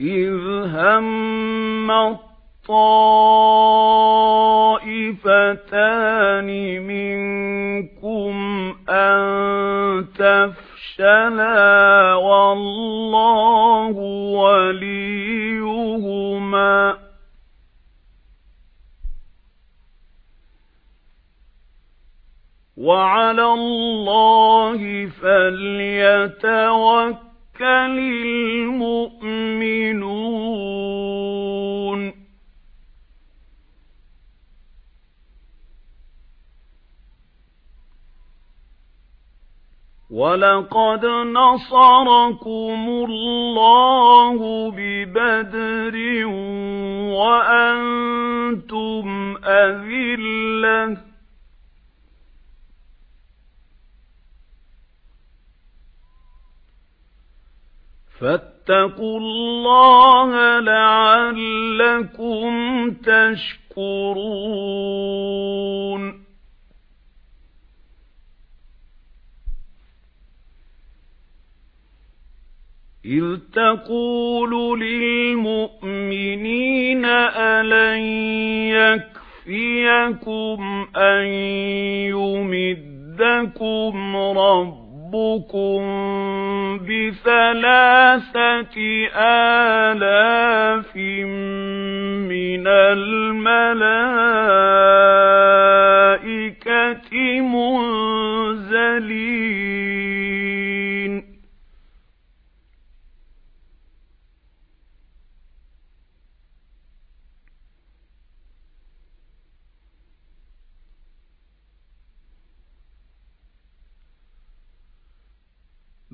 إِذْ هَمَّ الطَّائِفَتَانِ مِنكُمْ أَن تَفْشَلَا وَاللَّهُ وَلِيُّهُمَا وَعَلَى اللَّهِ فَلْيَتَوَكَّلِ الْمُؤْمِنُونَ وَلَقَدْ نَصَرَكُمُ اللَّهُ بِبَدْرٍ وَأَنْتُمْ أَذِلَّةٌ فَاتَّقُوا اللَّهَ لَعَلَّكُمْ تَشْكُرُونَ. إِذْ تَقُولُ لِلْمُؤْمِنِينَ أَلَنْ يَكْفِيَكُمْ أَنْ يُمِدَّكُمْ رَبُّكُمْ رَبُّكُمْ بِثَلَاثَةِ آلَافٍ مِنَ الْمَلَائِكَةِ مُنزَلِينَ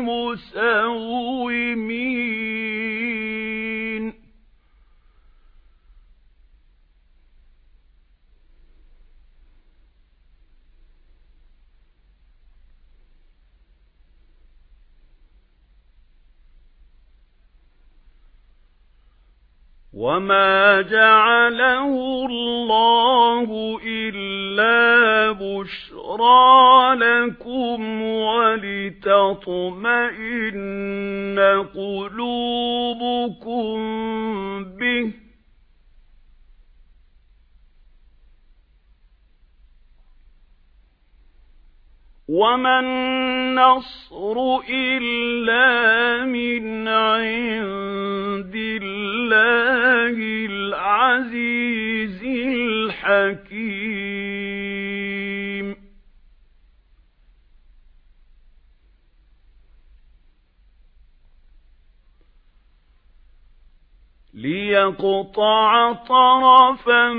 مُسَوِّمِينَ. وَمَا جَعَلَهُ اللَّهُ إِلَّا بُشْرَى لَكُمْ وَلِتَطْمَئِنَّ قُلُوبُكُم بِهِ. وَمَا النَّصْرُ إِلَّا مِنْ عِندِ اللَّهِ الْعَزِيزِ الْحَكِيمِ. لِيَقْطَعَ طَرَفًا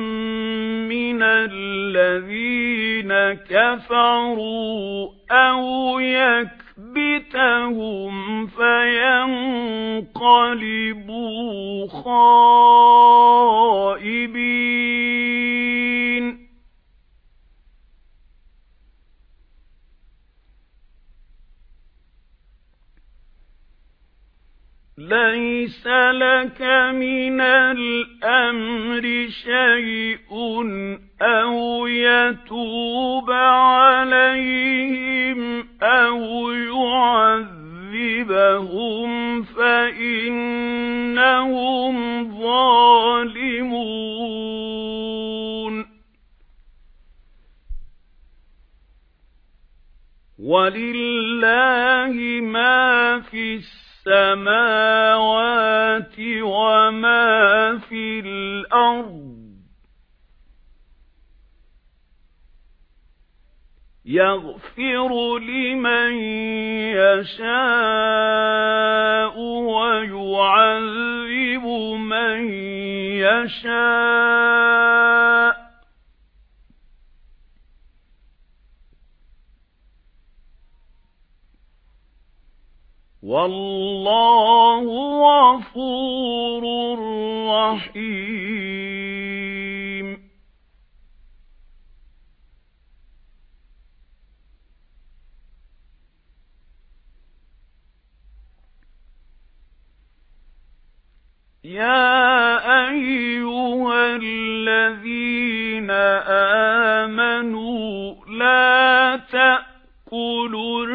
مِنَ الَّذِينَ كَفَرُوا أَوْ يَكْبِتَهُمْ فَيَنقَلِبُوا خَائِبِينَ لَيْسَ لَكَ مِنَ الْأَمْرِ شَيْءٌ أَوْ يَتُوبَ عَلَيْهِمْ أَوْ يُعَذِّبَهُمْ فَإِنَّهُمْ ظَالِمُونَ. وَلِلَّهِ مَا فِي السَّمَاوَاتِ السَّمَاوَاتِ وَمَا فِي الْأَرْضِ. يَغْفِرُ لِمَن يَشَاءُ وَيُعَذِّبُ مَن يَشَاءُ. وَاللَّهُ رَّحِيمٌ يَا أَيُّهَا الَّذِينَ آمَنُوا لَا تَأْكُلُوا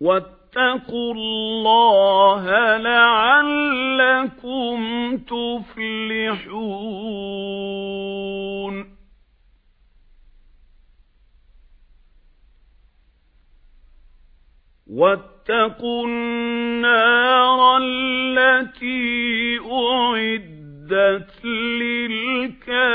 وَاتَّقُوا اللَّهَ لَعَلَّكُمْ تُفْلِحُونَ. وَاتَّقُوا النَّارَ الَّتِي أُعِدَّتْ لِلْكَافِرِينَ.